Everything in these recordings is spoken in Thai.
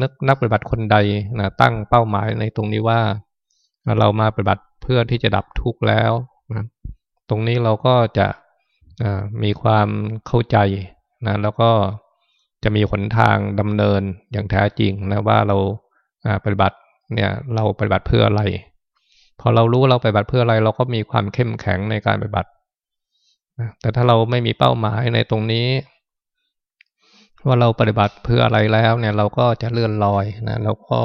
นักนักปฏิบัติคนใดนะตั้งเป้าหมายในตรงนี้ว่า เรามาปฏิบัติเพื่อที่จะดับทุกข์แล้วนะตรงนี้เราก็จะมีความเข้าใจนะแล้วก็จะมีหนทางดำเนินอย่างแท้จริงนะว่าเราปฏิบัติเนี่ยเราปฏิบัติเพื่ออะไร พอเรารู้เราปฏิบัติเพื่ออะไร เราก็มีความเข้มแข็งในการปฏิบัติแต่ถ้าเราไม่มีเป้าหมายในตรงนี้ ว่าเราปฏิบัติเพื่ออะไรแล้วเนี่ยเราก็จะเลื่อนลอยนะเราก็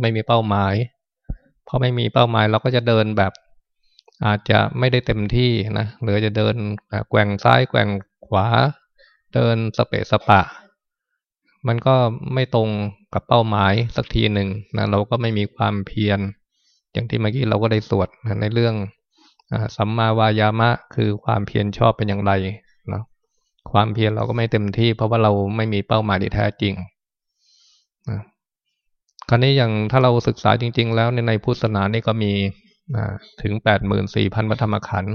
ไม่มีเป้าหมายพอไม่มีเป้าหมายเราก็จะเดินแบบ อาจจะไม่ได้เต็มที่นะหรือจะเดินแกว่งซ้ายแกว่งขวา เดินสเปะสปะ มันก็ไม่ตรงกับเป้าหมายสักทีหนึ่งนะเราก็ไม่มีความเพียร อย่างที่เมื่อกี้เราก็ได้สวดนะในเรื่องสัมมาวายามะคือความเพียรชอบเป็นอย่างไร ความเพียรเราก็ไม่เต็มที่ เพราะว่าเราไม่มีเป้าหมายที่แท้จริงนะคราวนี้อย่างถ้าเราศึกษาจริง ๆ แล้วในในพุทธศาสนานี่ก็มีถึงแปดหมื่นสี่พันธรรมขันธ์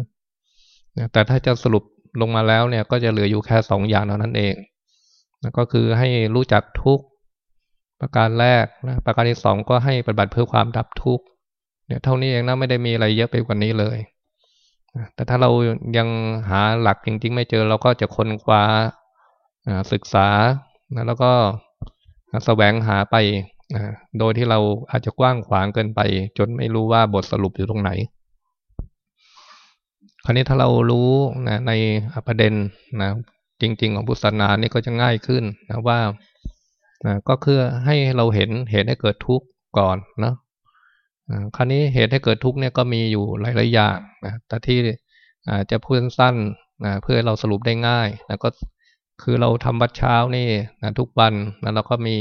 แต่ถ้าจะสรุปลงมาแล้วเนี่ย ก็จะเหลืออยู่แค่สองอย่างเท่านั้นเองก็คือให้รู้จักทุกประการแรกนะประการที่สองก็ให้ปฏิบัติเพื่อความดับทุกข์เนี่ยเท่านี้เองนะไม่ได้มีอะไรเยอะไปกว่านี้เลย แต่ถ้าเรายังหาหลักจริง ๆ ไม่เจอเราก็จะค้นคว้าศึกษาแล้วก็แสวงหาไปโดยที่เราอาจจะกว้างขวางเกินไป จนไม่รู้ว่าบทสรุปอยู่ตรงไหน คราวนี้ถ้าเรารู้นะในประเด็นนะจริง ๆ ของพุทธศาสนานี่ก็จะง่ายขึ้นนะว่านะก็คือให้เราเห็นเหตุให้เกิดทุกข์ก่อนเนาะ คราวนี้เหตุให้เกิดทุกข์เนี่ยก็มีอยู่หลายๆอย่างนะแต่ที่จะพูดสั้นๆนะเพื่อเราสรุปได้ง่ายนะก็คือเราทำวัดเช้านี่นะทุกวันนะเราก็มี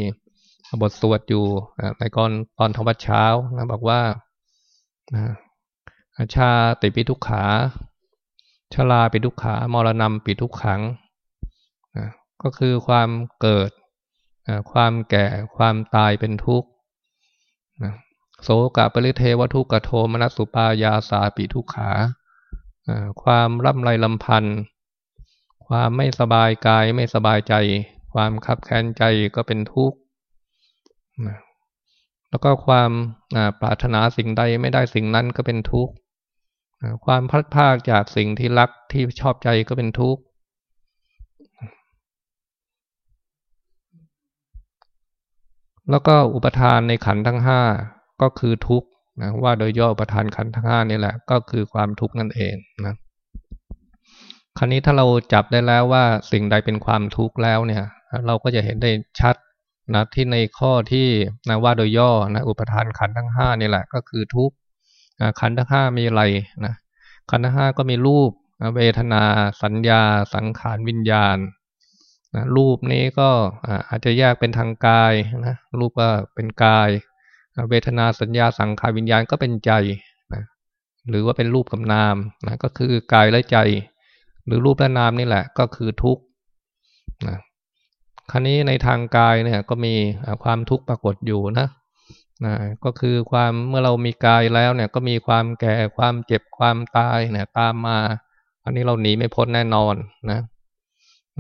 บทสวดอยู่นะในก่อนตอนทำวัดเช้านะบอกว่านะชาติปิทุกขาชลาปิทุกขามรณะปิทุกขังนะก็คือความเกิดนะความแก่ความตายเป็นทุกข์นะ โสกะปริเทวทุกขโทมนัสสุปายาสาปิทุกขาความร่ำไรลำพันธ์ความไม่สบายกายไม่สบายใจ ความคับแค้นใจก็เป็นทุกข์แล้วก็ความปรารถนาสิ่งใดไม่ได้สิ่งนั้นก็เป็นทุกข์ความพลัดพรากจากสิ่งที่รักที่ชอบใจก็เป็นทุกข์แล้วก็อุปทานในขันทั้งห้า ก็คือทุกข์นะว่าโดยย่อประธานขันธ์ทั้งห้านี่แหละ ก็คือความทุกข์นั่นเองนะคราวนี้ถ้าเราจับได้แล้วว่าสิ่งใดเป็นความทุกข์แล้วเนี่ย เราก็จะเห็นได้ชัดนะที่ในข้อที่นะว่าโดยย่อนะอุปทานขันธ์ทั้งห้านี่แหละ ก็คือทุกข์ขันธ์ทั้งห้ามีอะไรนะขันธ์ทั้งห้าก็มีรูปเวทนาสัญญา สังขารวิญญาณนะรูปนี้ก็อาจจะแยกเป็นทางกายนะรูปก็เป็นกาย เวทนาสัญญาสังขารวิญญาณก็เป็นใจนะหรือว่าเป็นรูปกับนามนะก็คือกายและใจ หรือรูปและนามนี่แหละ ก็คือทุกข์นะครั้นี้ในทางกายเนี่ยก็มีความทุกข์ปรากฏอยู่นะนะก็คือความเมื่อเรามีกายแล้วเนี่ยก็มีความแก่ความเจ็บความตายเนี่ยตามมา อันนี้เราหนีไม่พ้นแน่นอนนะ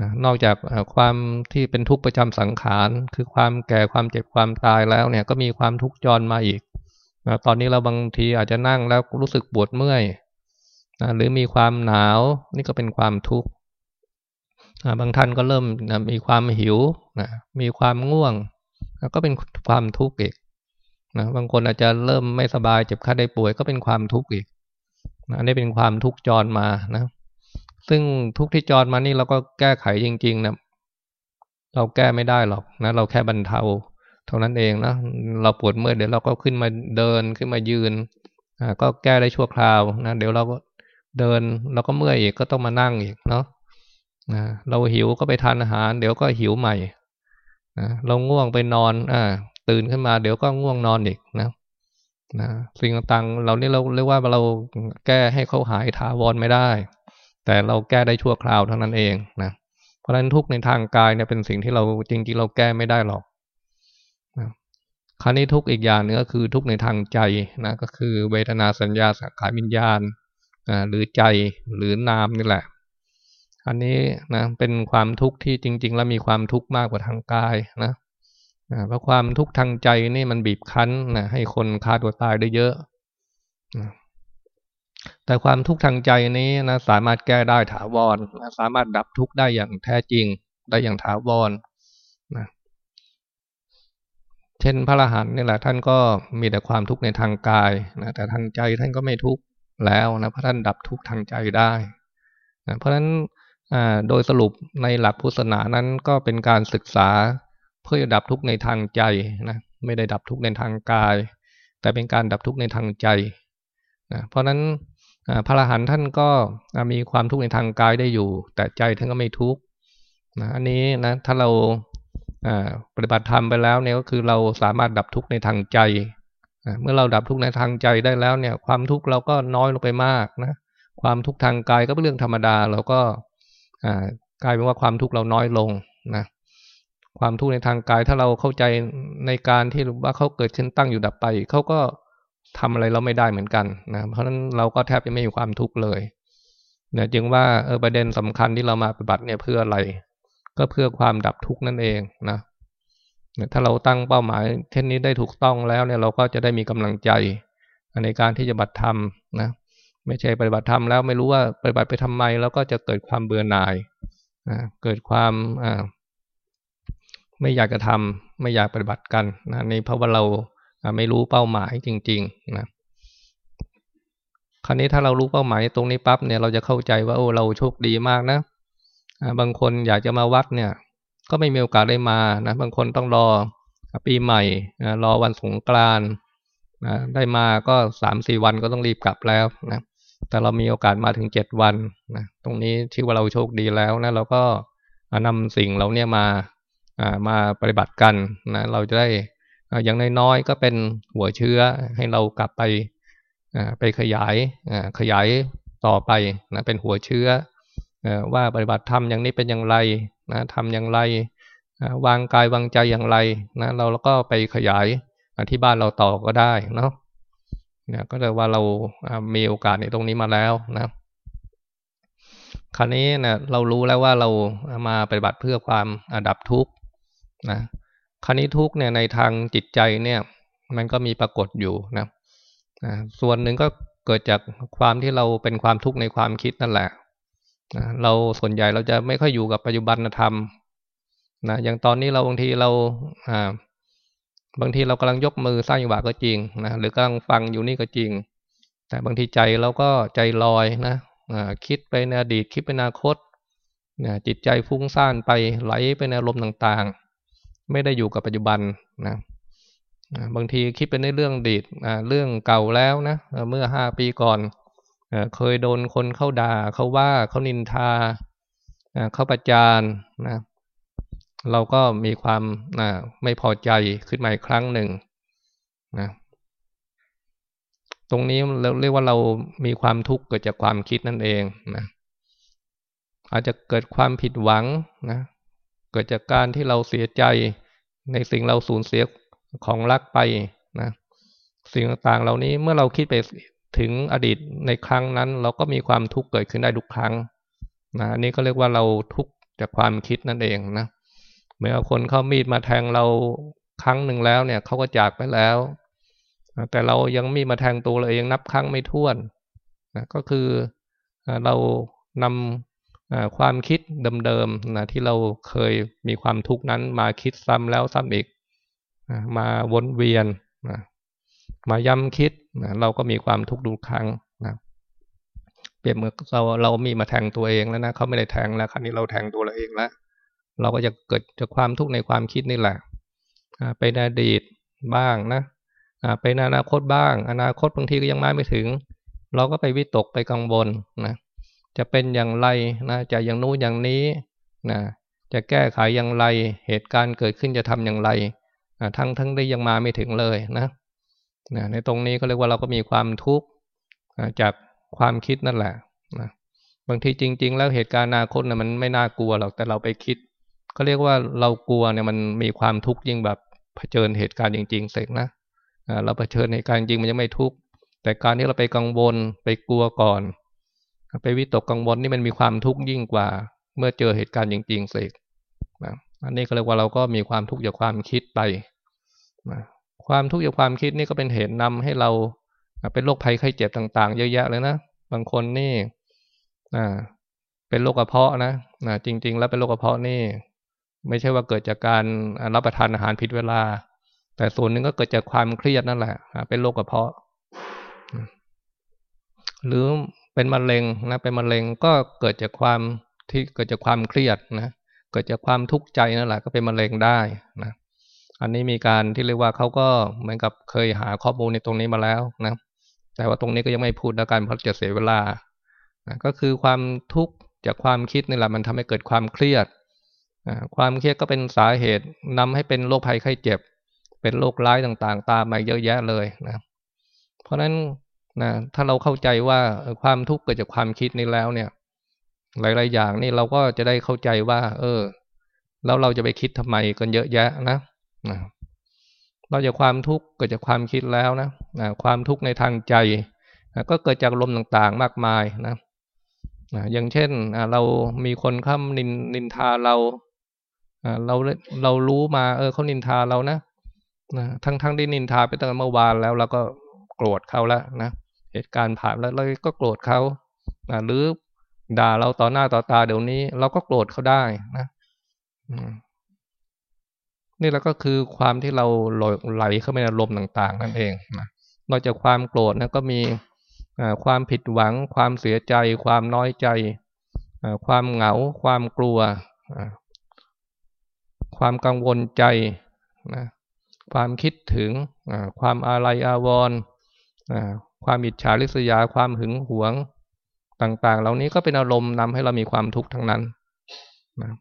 นะนอกจากความที่เป็นทุกข์ประจำสังขารคือความแก่ความเจ็บความตายแล้วเนี่ยก็มีความทุกข์จรมาอีกนะตอนนี้เราบางทีอาจจะนั่งแล้วรู้สึกปวดเมื่อยนะหรือมีความหนาวนี่ก็เป็นความทุกข์บางท่านก็เริ่มนะมีความหิวนะมีความง่วงนะก็เป็นความทุกข์อีกนะบางคนอาจจะเริ่มไม่สบายเจ็บไข้ได้ป่วยก็เป็นความทุกข์อีกนะอันนี้เป็นความทุกข์จรมานะ ซึ่งทุกที่จอดมานี่เราก็แก้ไขจริง ๆ นะ เราแก้ไม่ได้หรอกนะ เราแค่บรรเทา เท่านั้นเองนะ เราปวดเมื่อยเดี๋ยวเราก็ขึ้นมาเดินขึ้นมายืนอ่าก็แก้ได้ชั่วคราวนะ เดี๋ยวเราก็เดินเราก็เมื่อยอีกก็ต้องมานั่งอีกเนาะนะเราหิวก็ไปทานอาหาร เดี๋ยวก็หิวใหม่นะเราง่วงไปนอนอ่าตื่นขึ้นมาเดี๋ยวก็ง่วงนอนอีกนะนะสิ่งต่างๆเรานี่เราเรียกว่าเราแก้ให้เขาหายถาวรไม่ได้ แต่เราแก้ได้ชั่วคราวเท่านั้นเองนะเพราะฉะนั้นทุกในทางกายเนี่ยเป็นสิ่งที่เราจริง ๆ เราแก้ไม่ได้หรอกนะคราวนี้ทุกอีกอย่างนึงก็คือทุกในทางใจนะก็คือเวทนาสัญญาสังขารวิญญาณนะหรือใจหรือนามนี่แหละ อันนี้นะเป็นความทุกข์ที่จริง ๆ แล้วมีความทุกข์มากกว่าทางกายนะเพราะความทุกข์ทางใจนี่มันบีบคั้นนะให้คนฆ่าตัวตายได้เยอะนะ แต่ความทุกข์ทางใจนี้นะสามารถแก้ได้ถาวรนะสามารถดับทุกข์ได้อย่างแท้จริง ได้อย่างถาวรนะเช่นพระอรหันต์นี่แหละท่านก็มีแต่ความทุกข์ในทางกายนะแต่ทางใจท่านก็ไม่ทุกข์แล้วนะเพราะท่านดับทุกข์ทางใจได้นะเพราะฉะนั้นโดยสรุปในหลักพุทธศาสนานั้นก็เป็นการศึกษาเพื่อดับทุกข์ในทางใจนะไม่ได้ดับทุกข์ในทางกาย แต่เป็นการดับทุกข์ในทางใจนะเพราะฉะนั้น พระอรหันต์ท่านก็มีความทุกข์ในทางกายได้อยู่ แต่ใจท่านก็ไม่ทุกข์นะอันนี้นะถ้าเราปฏิบัติธรรมไปแล้วเนี่ยก็คือเราสามารถดับทุกข์ในทางใจเมื่อเราดับทุกข์ในทางใจได้แล้วเนี่ย ความทุกข์เราก็น้อยลงไปมากนะความทุกข์ทางกายก็เป็นเรื่องธรรมดาเราก็กลายเป็นว่าความทุกข์เราน้อยลงนะความทุกข์ในทางกายถ้าเราเข้าใจในการที่ว่าเขาเกิดขึ้นตั้งอยู่ดับไปเขาก็ ทำอะไรเราไม่ได้เหมือนกันนะเพราะฉะนั้นเราก็แทบจะไม่มีความทุกข์เลยเนี่ยจึงว่าเออประเด็นสำคัญที่เรามาปฏิบัติเนี่ยเพื่ออะไร ก็เพื่อความดับทุกข์นั่นเองนะถ้าเราตั้งเป้าหมายเช่นนี้ได้ถูกต้องแล้วเนี่ยเราก็จะได้มีกำลังใจในการที่จะบัตรธรรมนะไม่ใช่ปฏิบัติธรรมแล้วไม่รู้ว่าปฏิบัติไปทำไมแล้วก็จะเกิดความเบื่อหน่ายนะเกิดความอ่าไม่อยากจะทำไม่อยากปฏิบัติกันนะในเพราะว่าเรา ไม่รู้เป้าหมายจริงๆนะคราวนี้ถ้าเรารู้เป้าหมายตรงนี้ปั๊บเนี่ยเราจะเข้าใจว่าโอ้เราโชคดีมากนะบางคนอยากจะมาวัดเนี่ย ก็ไม่มีโอกาสได้มานะบางคนต้องรอปีใหม่รอวันสงกรานต์ได้มาก็สามสี่วันก็ต้องรีบกลับแล้วนะแต่เรามีโอกาสมาถึงเจ็ดวันนะตรงนี้ที่ว่าเราโชคดีแล้วนะเราก็นำสิ่งเราเนี่ยมามาปฏิบัติกันนะเราจะได้ อย่างน้อยๆก็เป็นหัวเชื้อให้เรากลับไปไปขยายขยายต่อไปนะเป็นหัวเชื้อว่าปฏิบัติธรรมอย่างนี้เป็นอย่างไรนะทำอย่างไรวางกายวางใจอย่างไรนะเราก็ไปขยายที่บ้านเราต่อก็ได้เนาะเนี่ยก็เลยว่าเรามีโอกาสในตรงนี้มาแล้วนะคราวนี้นะเรารู้แล้วว่าเรามาปฏิบัติเพื่อความดับทุกข์นะ คราวนี้ทุกเนี่ยในทางจิตใจเนี่ย มันก็มีปรากฏอยู่นะส่วนหนึ่งก็เกิดจากความที่เราเป็นความทุกข์ในความคิดนั่นแหละเราส่วนใหญ่เราจะไม่ค่อยอยู่กับปัจจุบันธรรมนะอย่างตอนนี้เราบางทีเราอ่าบางทีเรากำลังยกมือสร้างจังหวะก็จริงนะหรือกำลังฟังอยู่นี่ก็จริง แต่บางทีใจเราก็ใจลอยนะคิดไปในอดีตคิดไปอนาคตนะจิตใจฟุ้งซ่านไปไหลไปในอารมณ์ต่างๆ ไม่ได้อยู่กับปัจจุบันนะบางทีคิดไปในเรื่องดีตเรื่องเก่าแล้วนะเมื่อห้าปีก่อนเคยโดนคนเข้าด่าเขาว่าเขานินทาเขาประจานนะเราก็มีความไม่พอใจขึ้นมาอีกครั้งหนึ่งนะตรงนี้เราเรียกว่าเรามีความทุกข์เกิดจากความคิดนั่นเองนะอาจจะเกิดความผิดหวังนะ กิดจากการที่เราเสียใจในสิ่งเราสูญเสียของรักไปนะสิ่งต่างๆเหล่านี้เมื่อเราคิดไปถึงอดีตในครั้งนั้น เราก็มีความทุกข์เกิดขึ้นได้ทุกครั้งนะอันนี้ก็เรียกว่าเราทุกข์จากความคิดนั่นเองนะเมื่อคนเข้ามีดมาแทงเราครั้งหนึ่งแล้วเนี่ยเขาก็จากไปแล้วแต่เรายังมีมาแทงตัวเราเองนับครั้งไม่ถ้วนนะก็คือเรานำ ความคิดเดิมๆนะที่เราเคยมีความทุกข์นั้น มาคิดซ้ำแล้วซ้ำอีกมาวนเวียนมาย้ำคิดเราก็มีความทุกข์ทุกครั้งนะเปรียบเหมือนเราเรามีมาแทงตัวเองแล้วนะเขาไม่ได้แทงแล้วครั้นี้เราแทงตัวเราเองแล้วเราก็จะเกิดจากความทุกข์ในความคิดนี่แหละไปในอดีตบ้างนะไปในอนาคตบ้าง อนาคตบางทีก็ยังมาไม่ถึง เราก็ไปวิตกไปกังวลนะ จะเป็นอย่างไรนะจะอย่างนู้นอย่างนี้นะจะแก้ไขอย่างไร เหตุการณ์เกิดขึ้นจะทำอย่างไรทั้งทั้งได้ยังมาไม่ถึงเลยนะนะในตรงนี้ก็เรียกว่าเราก็มีความทุกข์จากความคิดนั่นแหละนะบางทีจริง ๆ แล้วเหตุการณ์อนาคตนะมันไม่น่ากลัวหรอกแต่เราไปคิดก็เรียกว่าเรากลัวเนี่ยมันมีความทุกข์ยิ่งแบบเผชิญเหตุการณ์จริง ๆ เสกนะเราเผชิญเหตุการณ์จริงมันยังไม่ทุกข์แต่การที่เราไปกังวลไปกลัวก่อน ไปวิตกกังวลนี่มันมีความทุกข์ยิ่งกว่า เมื่อเจอเหตุการณ์จริงๆเสกนะอันนี้ก็เรียกว่าเราก็มีความทุกข์จากความคิดไปนะความทุกข์จากความคิดนี่ก็เป็นเหตุนำให้เราเป็นโรคภัยไข้เจ็บต่าง ๆ เยอะแยะเลยนะ บางคนนี่เป็นโรคกระเพาะนะนะจริง ๆ แล้วเป็นโรคกระเพาะนี่ ไม่ใช่ว่าเกิดจากการรับประทานอาหารผิดเวลา แต่ส่วนหนึ่งก็เกิดจากความเครียดนั่นแหละเป็นโรคกระเพาะหรือ เป็นมะเร็งนะเป็นมะเร็งก็เกิดจากความที่เกิดจากความเครียดนะเกิดจากความทุกข์ใจนั่นแหละก็เป็นมะเร็งได้นะอันนี้มีการที่เรียกว่าเขาก็เหมือนกับเคยหาข้อมูลในตรงนี้มาแล้วนะแต่ว่าตรงนี้ก็ยังไม่พูดแล้วกันเพราะจะเสียเวลานะก็คือความทุกข์จากความคิดนี่แหละมันทำให้เกิดความเครียดความเครียดก็เป็นสาเหตุนำให้เป็นโรคภัยไข้เจ็บ เป็นโรคร้ายต่างๆ ตามมาเยอะแยะเลยนะเพราะฉะนั้น นะถ้าเราเข้าใจว่าความทุกข์เกิดจากความคิดนี้แล้วเนี่ย หลาย ๆ อย่างนี่เราก็จะได้เข้าใจว่า เออ แล้วเราจะไปคิดทำไมกันเยอะแยะนะนะเราจะความทุกข์เกิดจากความคิดแล้วนะนะความทุกข์ในทางใจนะก็เกิดจากลมต่างๆมากมายนะนะอย่างเช่นเรามีคนข้ามนินนินทาเราเราเรารู้มา เออเขานินทาเรานะนะทั้งทั้งที่นินทาไปตั้งแต่เมื่อวานแล้วเราก็โกรธเขาแล้วนะ เหตุการณ์ผ่านแล้วเราก็โกรธเขานะหรือด่าเราต่อหน้าต่อตาเดี๋ยวนี้ เราก็โกรธเขาได้นะนี่แล้วก็คือความที่เราไหลเข้าไปในอารมณ์ต่าง ๆ นั่นเองนะนอกจากความโกรธนะก็มีความผิดหวัง ความเสียใจ ความน้อยใจความเหงา ความกลัวความกังวลใจนะความคิดถึงความอาลัยอาวรณ์ ความอิจฉาริษยาความหึงหวงต่างๆ เหล่านี้ก็เป็นอารมณ์นำให้เรามีความทุกข์ทั้งนั้นนะ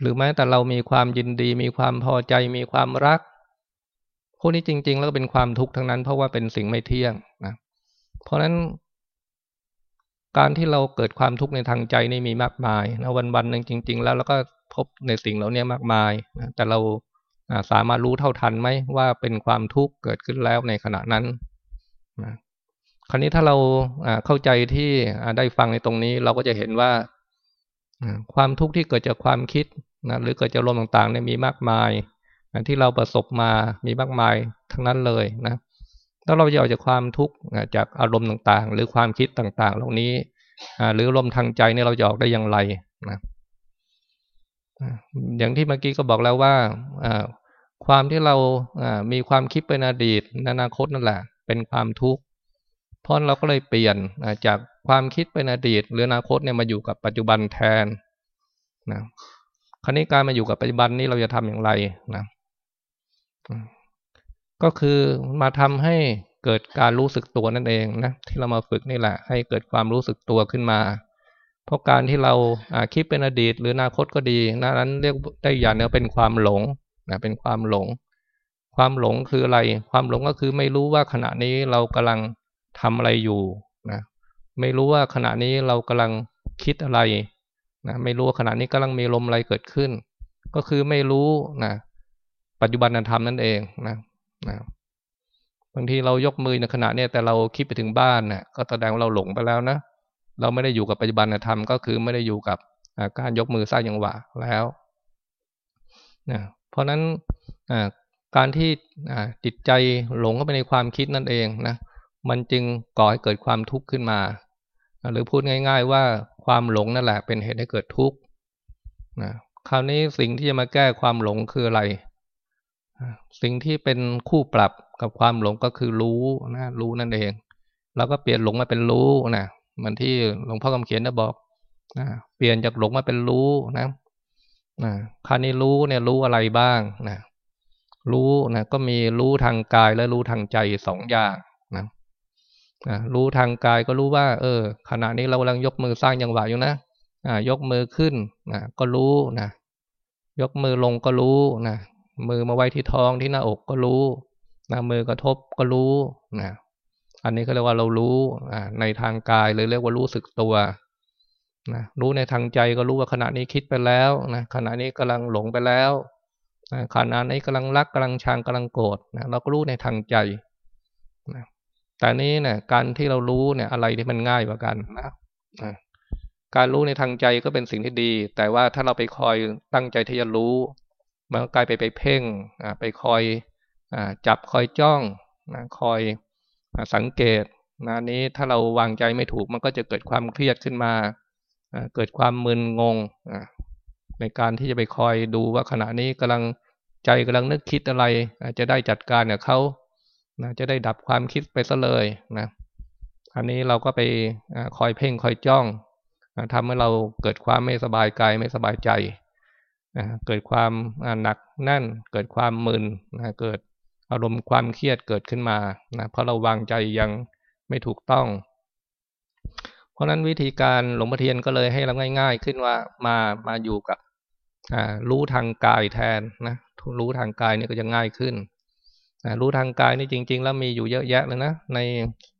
หรือแม้แต่เรามีความยินดี มีความพอใจ มีความรัก พวกนี้จริง ๆ แล้วก็เป็นความทุกข์ทั้งนั้น เพราะว่าเป็นสิ่งไม่เที่ยงนะเพราะฉะนั้น การที่เราเกิดความทุกข์ในทางใจนี่มีมากมายนะวันๆหนึ่งจริง ๆ แล้วเราก็พบในสิ่งเหล่านี้มากมายนะแต่เราสามารถรู้เท่าทันไหมว่าเป็นความทุกข์เกิดขึ้นแล้วในขณะนั้น นะคราวนี้ถ้าเราเข้าใจที่ได้ฟังในตรงนี้ เราก็จะเห็นว่าความทุกข์ที่เกิดจากความคิดนะหรือเกิดจากลมต่างๆเนี่ยมีมากมายที่เราประสบมามีมากมายทั้งนั้นเลยนะแล้วเราจะออกจากความทุกข์จากอารมณ์ต่างๆ หรือความคิดต่างๆ เหล่านี้หรือลมทางใจเนี่ยเราจะออกได้อย่างไรนะอย่างที่เมื่อกี้ก็บอกแล้วว่าความที่เรามีความคิดเป็นอดีตอนาคตนั่นแหละ เป็นความทุกข์เพราะเราก็เลยเปลี่ยนจากความคิดเป็นอดีต หรืออนาคตเนี่ยมาอยู่กับปัจจุบันแทนนะคราวนี้การมาอยู่กับปัจจุบันนี้เราจะทำอย่างไรนะก็คือมาทำให้เกิดการรู้สึกตัวนั่นเองนะที่เรามาฝึกนี่แหละ ให้เกิดความรู้สึกตัวขึ้นมา เพราะการที่เราคิดเป็นอดีต หรืออนาคตก็ดีนะนั้นเรียกได้อย่างนึงเป็นความหลงนะเป็นความหลง ความหลงคืออะไร ความหลงก็คือไม่รู้ว่าขณะนี้เรากำลังทำอะไรอยู่นะไม่รู้ว่าขณะนี้เรากำลังคิดอะไรนะไม่รู้ว่าขณะนี้กำลังมีลมอะไรเกิดขึ้น ก็คือไม่รู้นะปัจจุบันธรรมนั่นเองนะนะบางทีเรายกมือในขณะนี้แต่เราคิดไปถึงบ้านนะ่ะก็แสดงว่าเราหลงไปแล้วนะเราไม่ได้อยู่กับปัจจุบันธรรมก็คือไม่ได้อยู่กับการยกมือสร้างยังหวะแล้วนะเพราะนั้น การที่จิตใจหลงเข้าไปในความคิดนั่นเองนะมันจึงก่อให้เกิดความทุกข์ขึ้นมา หรือพูดง่าย ๆ ว่าความหลงนั่นแหละเป็นเหตุให้เกิดทุกข์นะคราวนี้สิ่งที่จะมาแก้ความหลงคืออะไร สิ่งที่เป็นคู่ปรับกับความหลงก็คือรู้นะรู้นั่นเอง เราก็เปลี่ยนหลงมาเป็นรู้นะเหมือนที่หลวงพ่อคำเขียนได้บอกนะเปลี่ยนจากหลงมาเป็นรู้นะนะคราวนี้รู้เนี่ยรู้อะไรบ้างนะ รู้นะก็มีรู้ทางกายและรู้ทางใจสองอย่างนะนะรู้ทางกายก็รู้ว่า เออ ขณะนี้เรากำลังยกมือสร้างยังหวะอยู่นะอ่ายกมือขึ้นนะก็รู้นะยกมือลงก็รู้นะมือมาไว้ที่ท้องที่หน้าอกก็รู้นะมือกระทบก็รู้นะอันนี้ก็เรียกว่าเรารู้ในทางกายหรือเรียกว่ารู้สึกตัวนะรู้ในทางใจก็รู้ว่าขณะนี้คิดไปแล้วนะขณะนี้กำลังหลงไปแล้ว นะขณะนี้กำลังรักกำลังชังกำลังโกรธนะเราก็รู้ในทางใจนะแต่นี้เนี่ยการที่เรารู้เนี่ยอะไรที่มันง่ายกว่ากันนะการรู้ในทางใจก็เป็นสิ่งที่ดี แต่ว่าถ้าเราไปคอยตั้งใจที่จะรู้มันก็กลายไปไปเพ่งไปคอยจับคอยจ้องคอยสังเกตนะนี้ถ้าเราวางใจไม่ถูกมันก็จะเกิดความเครียดขึ้นมา เกิดความมึนงงในการที่จะไปคอยดูว่าขณะนี้กำลัง ใจกำลังนึกคิดอะไรจะได้จัดการกับเขานะจะได้ดับความคิดไปซะเลยนะอันนี้เราก็ไปคอยเพ่งคอยจ้องทำให้เราเกิดความไม่สบายกายไม่สบายใจเกิดความหนักแน่น เกิดความมึนเกิดอารมณ์ความเครียดเกิดขึ้นมานะเพราะเราวางใจยังไม่ถูกต้อง เพราะนั้นวิธีการหลวงพ่อเทียนก็เลยให้เราง่าย ๆ ขึ้นว่ามามาอยู่กับรู้ทางกายแทนนะ รู้ทางกายเนี่ยก็จะง่ายขึ้นรู้ทางกายนี่จริง ๆ แล้วมีอยู่เยอะแยะเลยนะใน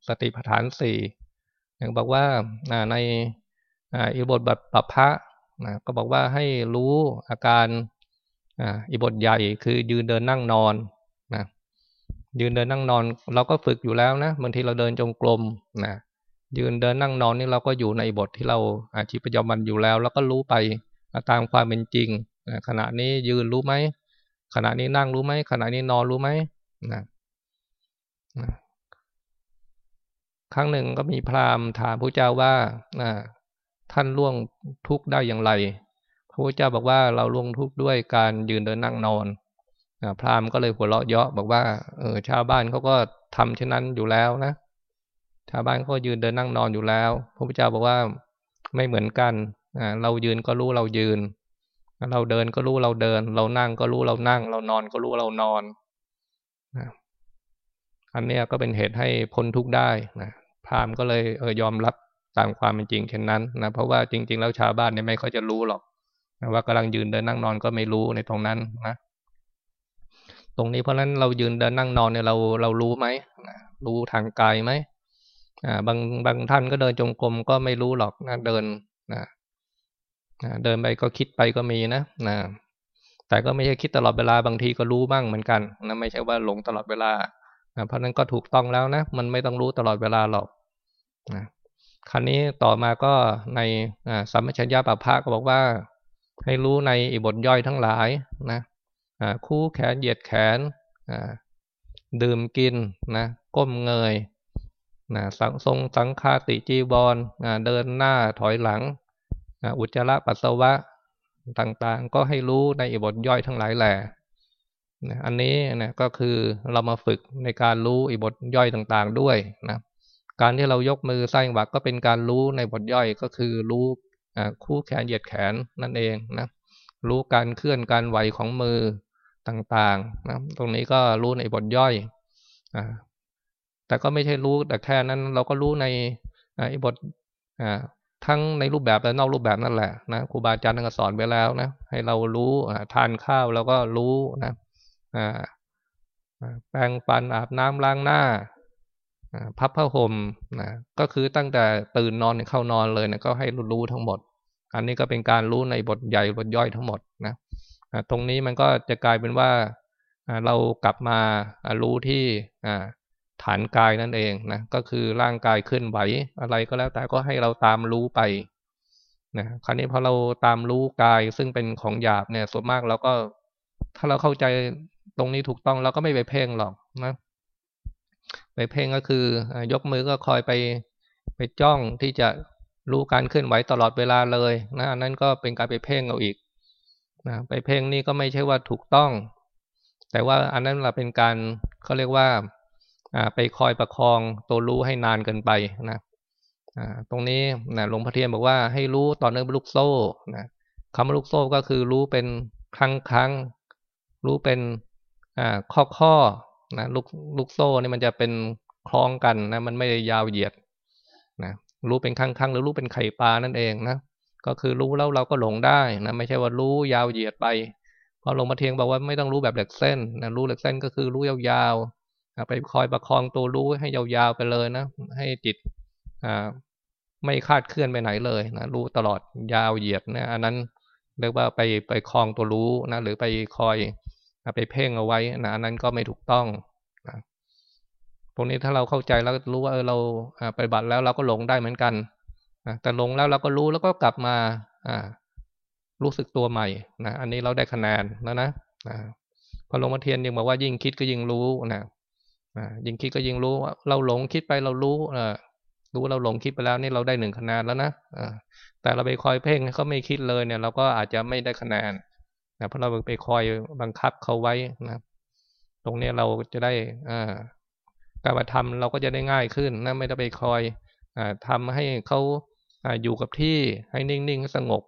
สติปัฏฐานสี่อย่างบอกว่าในอิบทแบบปพระนะก็บอกว่าให้รู้อาการอิบทใหญ่คือยืนเดินนั่งนอนนะยืนเดินนั่งนอน เราก็ฝึกอยู่แล้วนะบางทีเราเดินจงกรมนะยืนเดินนั่งนอนนี่เราก็อยู่ในบทที่เราอาชีพประจำวันอยู่แล้ว แล้วก็รู้ไปตามความเป็นจริงขณะนี้ยืนรู้ไหม ขณะนี้นั่งรู้ไหมขณะนี้นอนรู้ไหมนะครั้งหนึ่งก็มีพราหมณ์ถามพระเจ้าว่าท่านล่วงทุกข์ได้อย่างไร พระพุทธเจ้าบอกว่าเราล่วงทุกข์ด้วยการยืนเดินนั่งนอนพราหมณ์ก็เลยหัวเราะเยาะบอกว่าเออชาวบ้านเขาก็ทำเช่นนั้นอยู่แล้วนะ ชาวบ้านก็ยืนเดินนั่งนอนอยู่แล้ว พระพุทธเจ้าบอกว่าไม่เหมือนกันเรายืนก็รู้เรายืน เราเดินก็รู้เราเดิน เรานั่งก็รู้เรานั่ง เรานอนก็รู้เรานอนอันนี้ก็เป็นเหตุให้พ้นทุกข์ได้นะพราหมณ์ก็เลยเออยอมรับตามความเป็นจริงเช่นนั้นนะเพราะว่าจริง ๆ แล้วชาวบ้านเนี่ยไม่ค่อยจะรู้หรอกนะว่ากำลังยืนเดินนั่งนอนก็ไม่รู้ในตรงนั้นนะตรงนี้เพราะฉะนั้นเรายืนเดินนั่งนอนเนี่ยเราเรารู้ไหมนะรู้ทางกายไหมอ่าบางบางท่านก็เดินจงกรมก็ไม่รู้หรอกนะเดินนะ เดินไปก็คิดไปก็มีนะนะแต่ก็ไม่ใช่คิดตลอดเวลาบางทีก็รู้บ้างเหมือนกันนะไม่ใช่ว่าหลงตลอดเวลานะเพราะนั้นก็ถูกต้องแล้วนะ มันไม่ต้องรู้ตลอดเวลาหรอกนะคราวนี้ต่อมาก็ในสัมมชัญญาปภะก็บอกว่า ให้รู้ในอิบทย่อยทั้งหลายนะคู่แขนเหยียดแขนดื่มกินนะก้มเงยนะสังทรงสังคาติจีบอลเดินหน้าถอยหลัง อุจจาระปัสสาวะต่างๆ ก็ให้รู้ในอิบทย่อยทั้งหลายแหล่อันนี้นะก็คือเรามาฝึกในการรู้อิบทย่อยต่างๆด้วยนะการที่เรายกมือสร้างวักก็เป็นการรู้ในบทย่อยก็คือรู้คู่แขนเหยียดแขนนั่นเองนะรู้การเคลื่อนการไหวของมือต่างๆนะตรงนี้ก็รู้ในบทย่อยอแต่ก็ไม่ใช่รู้แต่แค่นั้นเราก็รู้ในบท ทั้งในรูปแบบและนอกรูปแบบนั่นแหละนะครูบาอาจารย์ท่านก็สอนไปแล้วนะให้เรารู้ทานข้าวแล้วก็รู้นะแปรงฟันอาบน้ำล้างหน้าพับผ้าห่มนะก็คือตั้งแต่ตื่นนอนเข้านอนเลยนะก็ให้รู้ทั้งหมด อันนี้ก็เป็นการรู้ในบทใหญ่บทย่อยทั้งหมดนะตรงนี้มันก็จะกลายเป็นว่าเรากลับมารู้ที่ ฐานกายนั่นเองนะก็คือร่างกายเคลื่อนไหวอะไรก็แล้วแต่ก็ให้เราตามรู้ไปนะคราวนี้พอเราตามรู้กายซึ่งเป็นของหยาบเนี่ยส่วนมากเราก็ ถ้าเราเข้าใจตรงนี้ถูกต้องเราก็ไม่ไปเพ่งหรอกนะไปเพ่งก็คือยกมือก็คอยไปไปจ้องที่จะรู้การเคลื่อนไหวตลอดเวลาเลยนะอันนั้นก็เป็นการไปเพ่งเอาอีกนะไปเพ่งนี่ก็ไม่ใช่ว่าถูกต้อง แต่ว่าอันนั้นเราเป็นการเขาเรียกว่า ไปคอยประคองตัวรู้ให้นานเกินไปนะตรงนี้นะหลวงพ่อเทียนบอกว่าให้รู้ต่อเนื่องลูกโซ่นะคำว่าลูกโซ่ก็คือรู้เป็นครั้งครั้งรู้เป็นข้อข้อนะลูกลูกโซ่นี่มันจะเป็นคล้องกันนะมันไม่ได้ยาวเหยียดนะรู้เป็นครั้งครั้งหรือรู้เป็นไข่ปลานั่นเองนะก็คือรู้แล้วเราก็หลงได้นะไม่ใช่ว่ารู้ยาวเหยียดไปพอหลวงมาเทียงบอกว่าไม่ต้องรู้แบบเหล็กเส้นนะรู้เหล็กเส้นก็คือรู้ยาวๆ ไปคอยประคองตัวรู้ให้ยาวๆไปเลยนะ ให้จิตไม่คาดเคลื่อนไปไหนเลยนะรู้ตลอดยาวเหยียดนะอันนั้นเรียกว่าไปไปคลองตัวรู้นะหรือไปคอยไปเพ่งเอาไว้นะอันนั้นก็ไม่ถูกต้องนะตรงนี้ถ้าเราเข้าใจแล้วรู้ว่าเออเราไปบัตรแล้วเราก็หลงได้เหมือนกันนะแต่หลงแล้วเราก็รู้แล้วก็กลับมาอ่ารู้สึกตัวใหม่นะอันนี้เราได้คะแนนแล้วนะนะพอลงพ่อเทียนยังบอกว่ายิ่งคิดก็ยิ่งรู้นะ ยิ่งคิดก็ยิ่งรู้ว่าเราหลงคิดไปเรารู้อรู้เราหลงคิดไปแล้วนี่เราได้หนึ่งคะแนนแล้วนะแต่เราไปคอยเพ่งเขาไม่คิดเลยเนี่ย เราก็อาจจะไม่ได้คะแนนนะเพราะเราไปคอยบังคับเขาไว้นะตรงนี้เราจะได้อ่าการมาทำเราก็จะได้ง่ายขึ้นนะไม่ต้องไปคอยอทำให้เขาออยู่กับที่ให้นิ่งๆสงบ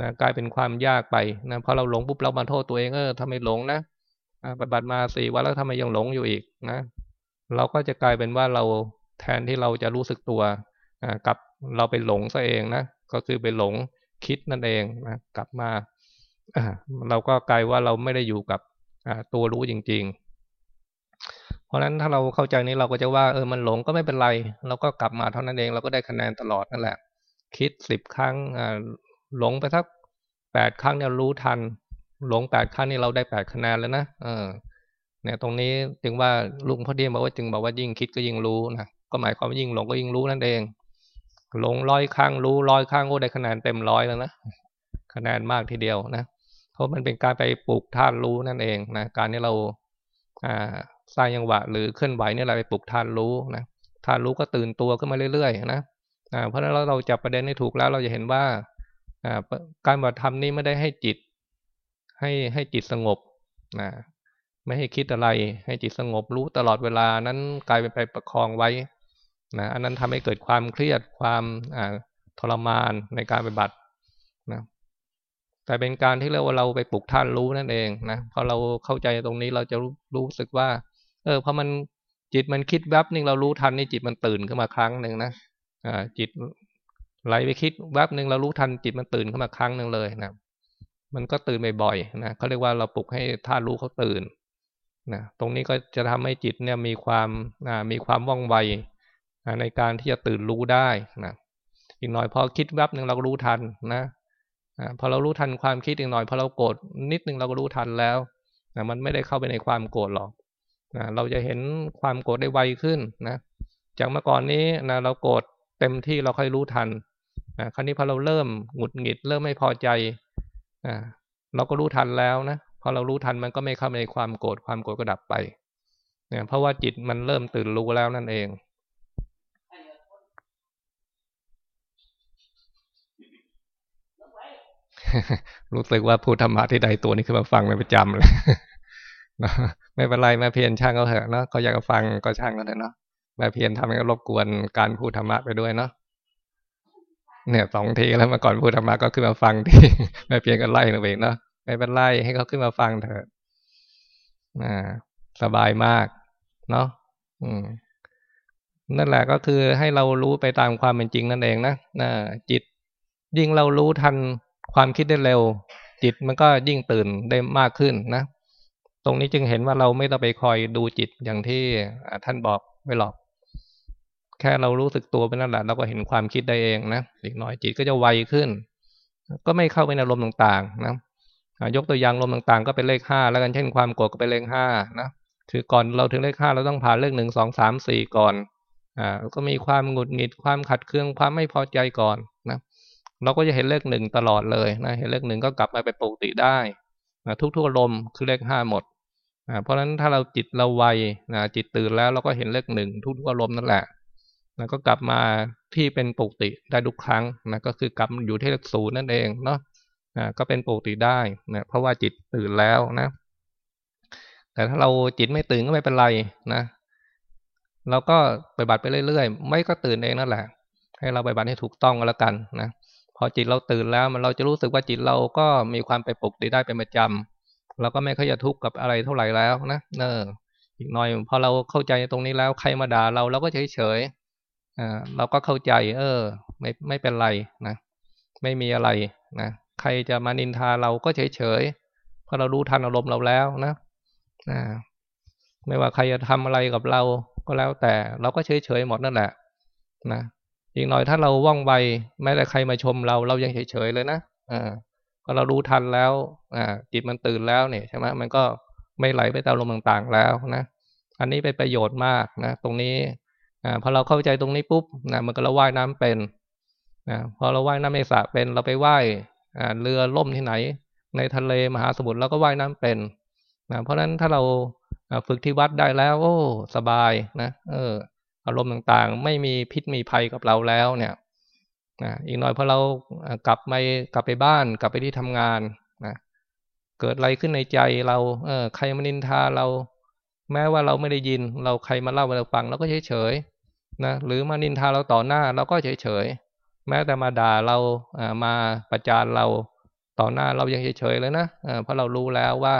นะกลายเป็นความยากไปนะพอเราหลงปุ๊บเรามาโทษตัวเองเออทำไมหลงนะ ปฏิบัติมาสี่วันแล้วทำไมยังหลงอยู่อีกนะ เราก็จะกลายเป็นว่าเราแทนที่เราจะรู้สึกตัวกับเราไปหลงซะเองนะก็คือไปหลงคิดนั่นเองนะกลับมาเราก็กลายว่าเราไม่ได้อยู่กับตัวรู้จริง ๆ เพราะฉะนั้นถ้าเราเข้าใจนี้เราก็จะว่าเออมันหลงก็ไม่เป็นไร เราก็กลับมาเท่านั้นเองเราก็ได้คะแนนตลอดนั่นแหละ คิดสิบครั้งหลงไปสักแปดครั้งเนี่ยรู้ทัน หลงแปดครั้งนี่เราได้แปดคะแนนแล้วนะเออเนี่ยตรงนี้จึงว่าลุงพ่อเดียบอกว่าจึงบอกว่ายิ่งคิดก็ยิ่งรู้นะก็หมายความว่ายิ่งหลงก็ยิ่งรู้นั่นเอง หลงร้อยครั้งรู้ร้อยครั้งก็ได้คะแนนเต็มร้อยแล้วนะคะแนนมากทีเดียวนะเพราะมันเป็นการไปปลูกธาตุรู้นั่นเองนะการที่เราอ่าสร้างยังหวะ หรือเคลื่อนไหวเนี่ยเราไปปลุกธาตุรู้นะธาตุรู้ก็ตื่นตัวขึ้นมาเรื่อยๆนะอ่าเพราะฉะนั้นเราจับประเด็นให้ถูกแล้วเราจะเห็นว่าอ่าการปฏิธรรมนี้ไม่ได้ให้จิต ให้ให้จิตสงบนะไม่ให้คิดอะไร ให้จิตสงบรู้ตลอดเวลานั้นกลายเป็นไปประคองไว้นะอันนั้นทำให้เกิดความเครียดความอ่าทรมานในการปฏิบัตินะแต่เป็นการที่เรียกว่าเราไปปลุกท่านรู้นั่นเองนะพอเราเข้าใจตรงนี้เราจะรู้รสึกว่า เออพอมันจิตมันคิดแวบนึงเรารู้ทันนี่จิตมันตื่นขึ้นมาครั้งหนึ่งนะอ่าจิตไหลไปคิดแวบหนึ่งเรารู้ทันจิตมันตื่นขึ้นมาครั้งหนึ่งเลยนะ มันก็ตื่นบ่อยๆนะเขาเรียกว่าเราปลุกให้ท่านรู้เขาตื่นนะตรงนี้ก็จะทำให้จิตเนี่ยมีความมีความว่องไวในการที่จะตื่นรู้ได้นะอีกหน่อยพอคิดแวบหนึ่งเราก็รู้ทันนะพอเรารู้ทันความคิดอีกหน่อยพอเราโกรธนิดนึงเราก็รู้ทันแล้วนะมันไม่ได้เข้าไปในความโกรธหรอกนะเราจะเห็นความโกรธได้ไวขึ้นนะจากเมื่อก่อนนี้นะเราโกรธเต็มที่เราค่อยรู้ทันนะคราวนี้พอเราเริ่มหงุดหงิด เริ่มไม่พอใจ เราก็รู้ทันแล้วนะพอเรารู้ทันมันก็ไม่เข้าในความโกรธความโกรธก็ดับไปเนี่ยเพราะว่าจิตมันเริ่มตื่นรู้แล้วนั่นเองรู้สึกว่าพูดธรรมะที่ใดตัวนี้คือมาฟังเป็นประจำเลยไม่เป็นไรแม่เพียรช่างเขาเถอะเนาะเขาอยากฟังก็ช่างเขาเถอะเนาะแม่เพียรทำให้รบกวนการพูดธรรมะไปด้วยเนาะ เนี่ยสองทีแล้วมาก่อนพูดธรรมะก็ขึ้นมาฟังที่แม่เพียรก็ไล่เราเองเนาะไม่เป็นไรให้เขาขึ้นมาฟังเถอะอ่าสบายมาก เนาะอืมนั่นแหละก็คือให้เรารู้ไปตามความเป็นจริงนั่นเองนะนะจิต ยิ่งเรารู้ทันความคิดได้เร็ว จิตมันก็ยิ่งตื่นได้มากขึ้นนะ ตรงนี้จึงเห็นว่าเราไม่ต้องไปคอยดูจิตอย่างที่ท่านบอกไม่หรอก แค่เรารู้สึกตัวไปนั่นแหละเราก็เห็นความคิดได้เองนะอีกหน่อยจิตก็จะไวขึ้น ก็ไม่เข้าไปในอารมณ์ต่างๆนะยกตัวอย่างลมต่างๆ ก็เป็นเลขห้าแล้วกันเช่นความโกรธก็เป็นเลขห้านะคือก่อนเราถึงเลขห้าเราต้องผ่านเลขหนึ่งสองสามสี่ก่อนอ่าก็มีความหงุดหงิดความขัดเคืองความไม่พอใจก่อนนะเราก็จะเห็นเลขหนึ่งตลอดเลยนะเห็นเลขหนึ่งก็กลับมาเป็นปกติได้นะทุกๆลมคือเลขห้าหมดนะเพราะฉะนั้นถ้าเราจิตเราไวนะจิตตื่นแล้วเราก็เห็นเลขหนึ่งทุกๆอารมณ์นั่นแหละ นะก็กลับมาที่เป็นปกติได้ทุกครั้งนะก็คือกลับอยู่ที่เลขศูนย์นั่นเองเนาะนะก็เป็นปกติได้นะเพราะว่าจิตตื่นแล้วนะ แต่ถ้าเราจิตไม่ตื่นก็ไม่เป็นไรนะเราก็ไปบัตรไปเรื่อยๆ ไม่ก็ตื่นเองนั่นแหละ ให้เราไปบัตรให้ถูกต้องก็แล้วกันนะพอจิตเราตื่นแล้วมันเราจะรู้สึกว่าจิตเราก็มีความไปปกติได้เป็นประจำเราก็ไม่ค่อยจะทุกข์กับอะไรเท่าไหร่แล้วนะเนออีกหน่อยพอเราเข้าใจตรงนี้แล้วใครมาด่าเราเราก็เฉย เราก็เข้าใจ เออ ไม่ไม่เป็นไรนะไม่มีอะไรนะใครจะมานินทาเราก็เฉยเฉยเพราะเรารู้ทันอารมณ์เราแล้วนะนะไม่ว่าใครจะทำอะไรกับเราก็แล้วแต่ เราก็เฉยเฉยหมดนั่นแหละนะอีกหน่อยถ้าเราว่องไวแม้แต่ใครมาชมเรา เรายังเฉยเฉยเลยนะอ่าพอเรารู้ทันแล้วอ่าจิตมันตื่นแล้วเนี่ยใช่ไหมมันก็ไม่ไหลไปตามลมต่างๆแล้วนะ อันนี้เป็นประโยชน์มากนะ ตรงนี้ อ่าพอเราเข้าใจตรงนี้ปุ๊บนะมันก็เราว่ายน้ำเป็นนะพอเราว่ายน้ำในสระเป็นเราไปว่ายเรือล่มที่ไหน ในทะเลมหาสมุทรเราก็ว่ายน้ำเป็นนะเพราะฉะนั้นถ้าเราฝึกที่วัดได้แล้ว โอ้ สบายนะเออ อารมณ์ต่างๆ ไม่มีพิษมีภัยกับเราแล้วเนี่ยนะอีกหน่อยพอเรากลับไปกลับไปบ้านกลับไปที่ทำงานนะเกิดอะไรขึ้นในใจเราเออใครมานินทาเรา แม้ว่าเราไม่ได้ยิน เราใครมาเล่าให้เราฟังเราก็เฉยเฉย นะหรือมานินทาเราต่อหน้าเราก็เฉยเฉยแม้แต่มาด่าเรามาประจานเราต่อหน้าเรายังเฉยๆเลยนะเพราะเรารู้แล้วว่า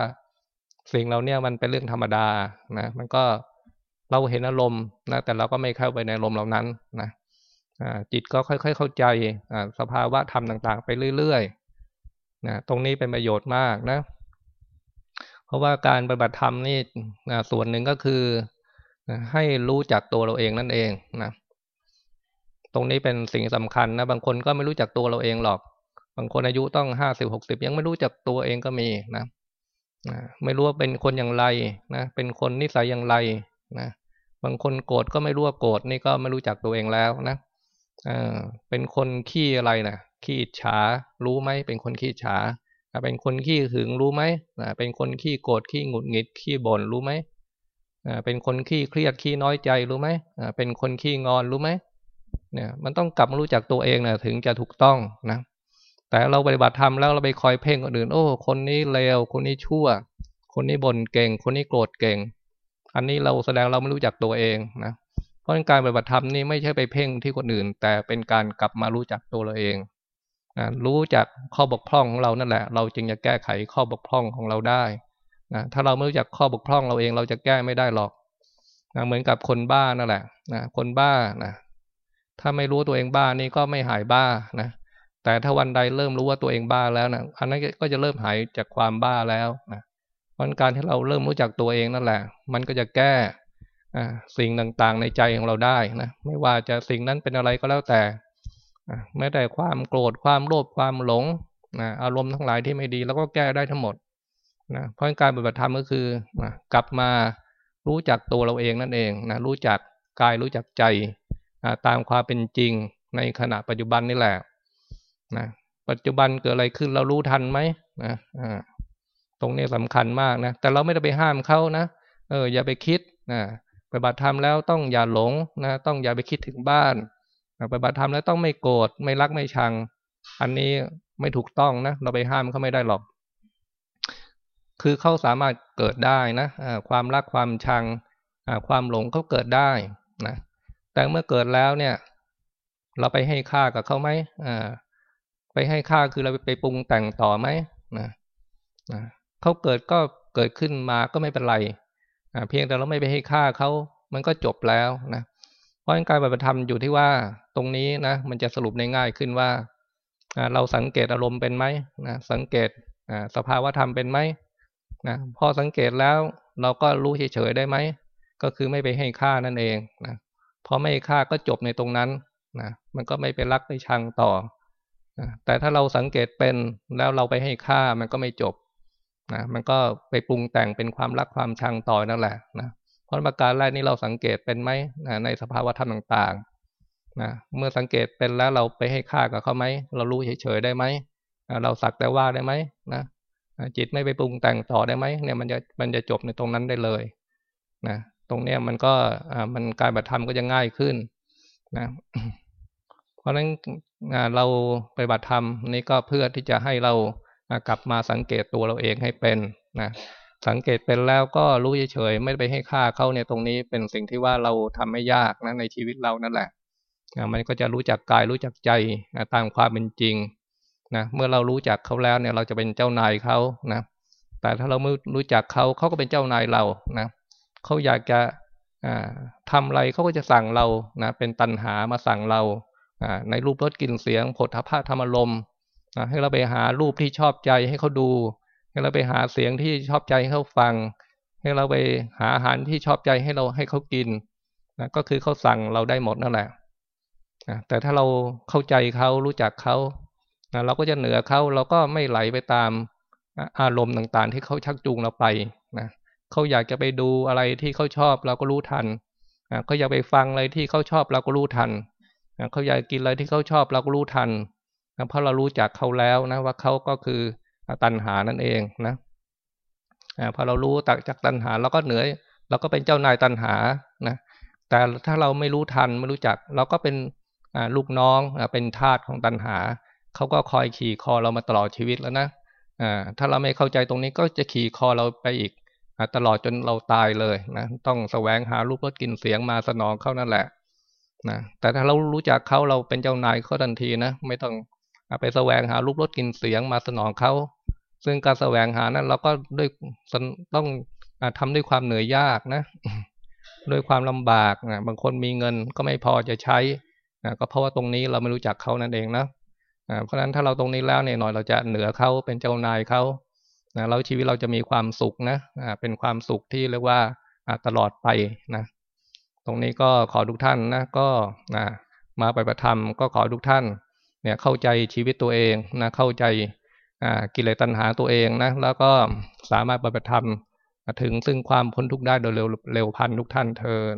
สิ่งเราเนี่ยมันเป็นเรื่องธรรมดานะมันก็เราเห็นอารมณ์นะแต่เราก็ไม่เข้าไปในอารมณ์เหล่านั้นนะจิตก็ค่อย ๆ เข้าใจสภาวะธรรมต่าง ๆ ไปเรื่อยๆนะตรงนี้เป็นประโยชน์มากนะ เพราะว่าการปฏิบัติธรรมนี่ส่วนหนึ่งก็คือ ให้รู้จักตัวเราเองนั่นเองนะตรงนี้เป็นสิ่งสำคัญนะบางคนก็ไม่รู้จักตัวเราเองหรอก บางคนอายุต้องห้าสิบหกสิบยังไม่รู้จักตัวเองก็มีนะไม่รู้ว่าเป็นคนอย่างไรนะเป็นคนนิสัยอย่างไรนะบางคนโกรธก็ไม่รู้ว่าโกรธนี่ก็ไม่รู้จักตัวเองแล้วนะเป็นคนขี้อะไรนะขี้ฉารู้ไหมเป็นคนขี้ฉาเป็นคนขี้หึงรู้ไหมเป็นคนขี้โกรธขี้หงุดหงิดขี้บ่นรู้ไหม เป็นคนขี้เครียดขี้น้อยใจรู้ไหมเป็นคนขี้งอนรู้ไหมเนี่ยมันต้องกลับมารู้จักตัวเองนะถึงจะถูกต้องนะแต่เราปฏิบัติธรรมแล้วเราไปคอยเพ่งคนอื่น โอ้ คนนี้เลวคนนี้ชั่ว คนนี้บ่นเก่ง คนนี้โกรธเก่ง อันนี้เราแสดงเราไม่รู้จักตัวเองนะเพราะการปฏิบัติธรรมนี่ไม่ใช่ไปเพ่งที่คนอื่น แต่เป็นการกลับมารู้จักตัวเราเองนะรู้จักข้อบกพร่องของเรานั่นแหละ เราจึงจะแก้ไขข้อบกพร่องของเราได้ นะถ้าเราไม่รู้จักข้อบกพร่องเราเองเราจะแก้ไม่ได้หรอกนะเหมือนกับคนบ้านั่นแหละนะคนบ้านะถ้าไม่รู้ตัวเองบ้านี่ก็ไม่หายบ้านะแต่ถ้าวันใดเริ่มรู้ว่าตัวเองบ้าแล้วนะอันนั้นก็จะเริ่มหายจากความบ้าแล้วนะเพราะการที่เราเริ่มรู้จักตัวเองนั่นแหละ มันก็จะแก้สิ่งต่างๆในใจของเราได้นะไม่ว่าจะสิ่งนั้นเป็นอะไรก็แล้วแต่แม้แต่ความโกรธความโลภความหลงอารมณ์ทั้งหลายที่ไม่ดี แล้วก็แก้ได้ทั้งหมด นะเพราะการปฏิบัติธรรมก็คือนะกลับมารู้จักตัวเราเองนั่นเองนะรู้จักกายรู้จักใจตามความเป็นจริงในขณะปัจจุบันนี่แหละนะปัจจุบันเกิดอะไรขึ้นเรารู้ทันไหมนะตรงนี้สำคัญมากนะแต่เราไม่ได้ไปห้ามเขานะเอออย่าไปคิดนะไปบัติธรรมแล้วต้องอย่าหลงนะต้องอย่าไปคิดถึงบ้านไปบัติธรรมแล้วต้องไม่โกรธไม่รักไม่ชัง อันนี้ไม่ถูกต้องนะเราไปห้ามเขาไม่ได้หรอก คือเขาสามารถเกิดได้นะความรักความชังความหลงเขาเกิดได้นะแต่เมื่อเกิดแล้วเนี่ย เราไปให้ค่ากับเขาไหมไปให้ค่าคือเราไปปรุงแต่งต่อไหมนะเขาเกิดก็เกิดขึ้นมาก็ไม่เป็นไรเพียงแต่เราไม่ไปให้ค่าเขามันก็จบแล้วนะเพราะการปฏิบัติธรรมอยู่ที่ว่าตรงนี้นะมันจะสรุปในง่ายขึ้นว่าเราสังเกตอารมณ์เป็นไหมนะสังเกตสภาวะธรรมเป็นไหม นะพอสังเกตแล้วเราก็รู้เฉยๆได้ไหมก็คือไม่ไปให้ค่านั่นเองนะพอไม่ฆ่าก็จบในตรงนั้นนะมันก็ไม่ไปรักไปชังต่อนะแต่ถ้าเราสังเกตเป็นแล้วเราไปให้ค่ามันก็ไม่จบนะมันก็ไปปรุงแต่งเป็นความรักความชังต่อนั่นแหละนะเพราะประการแรกนี้เราสังเกตเป็นไหมนะในสภาวะธรรมต่างๆนะเมื่อสังเกตเป็นแล้วเราไปให้ค่ากับเขาไหมเรารู้เฉยๆได้ไหมเราสักแต่ว่าได้ไหมนะ จิตไม่ไปปรุงแต่งต่อได้ไหมเนี่ยมันจะมันจะจบในตรงนั้นได้เลยนะตรงเนี้ยมันก็อ่ามันการปฏิธรรมก็จะง่ายขึ้นนะเพราะฉะนั้นเราไปบัติธรรมนี่ก็เพื่อที่จะให้เรากลับมาสังเกตตัวเราเองให้เป็นนะสังเกตเป็นแล้วก็รู้เฉยๆไม่ไปให้ค่าเข้าเนี่ยตรงนี้เป็นสิ่งที่ว่าเราทำไม่ยากนะในชีวิตเรานั่นแหละมันก็จะรู้จักกายรู้จักใจตามความเป็นจริง นะเมื่อเรารู้จักเขาแล้วเนี่ยเราจะเป็นเจ้านายเขานะแต่ถ้าเราไม่รู้จักเขาเขาก็เป็นเจ้านายเรานะเขาอยากจะทำอะไรเขาก็จะสั่งเรานะเป็นตันหามาสั่งเราในรูปรสกลิ่นเสียงผลทพะธรรมลมนะให้เราไปหารูปที่ชอบใจให้เขาดู ให้เราไปหาเสียงที่ชอบใจให้เขาฟัง ให้เราไปหาอาหารที่ชอบใจให้เราให้เขากินนะก็คือเขาสั่งเราได้หมดนั่นแหละแต่ถ้าเราเข้าใจเขารู้จักเขา เราก็จะเหนือเขาเราก็ไม่ไหลไปตามอารมณ์ต่างๆ ที่เขาชักจูงเราไปนะเขาอยากจะไปดูอะไรที่เขาชอบเราก็รู้ทันเขาอยากไปฟังอะไรที่เขาชอบเราก็รู้ทันเขาอยากกินอะไรที่เขาชอบเราก็รู้ทันนะเพราะเรารู้จักเขาแล้วนะว่าเขาก็คือตัณหานั่นเองนะพอเรารู้ตักจากตัณหาเราก็เหนือเราก็เป็นเจ้านายตัณหานะแต่ถ้าเราไม่รู้ทันไม่รู้จัก เราก็เป็นลูกน้องเป็นทาสของตัณหา เขาก็คอยขี่คอเรามาตลอดชีวิตแล้วนะถ้าเราไม่เข้าใจตรงนี้ก็จะขี่คอเราไปอีกตลอดจนเราตายเลยนะต้องแสวงหารูปรสกลิ่นเสียงมาสนองเขานั่นแหละนะแต่ถ้าเรารู้จักเขาเราเป็นเจ้านายเขาทันทีนะไม่ต้องไปแสวงหารูปรสกลิ่นเสียงมาสนองเขาซึ่งการแสวงหานั้นเราก็ด้วยต้องทำด้วยความเหนื่อยยากนะด้วยความลำบากนะบางคนมีเงินก็ไม่พอจะใช้นะก็เพราะว่าตรงนี้เราไม่รู้จักเขานั่นเองนะ เพราะฉะนั้นถ้าเราตรงนี้แล้วเนี่ยหน่อยเราจะเหนือเขาเป็นเจ้านายเขานะแล้วชีวิตเราจะมีความสุขนะเป็นความสุขที่เรียกว่าตลอดไปนะตรงนี้ก็ขอทุกท่านนะก็นะมาไปประธรรมก็ขอทุกท่านเนี่ยเข้าใจชีวิตตัวเองนะเข้าใจกิเลสตัณหาตัวเองนะแล้วก็สามารถปฏิบัติธรรมถึงซึ่งความพ้นทุกข์ได้โดยเร็วเร็วพันทุกท่านเทิน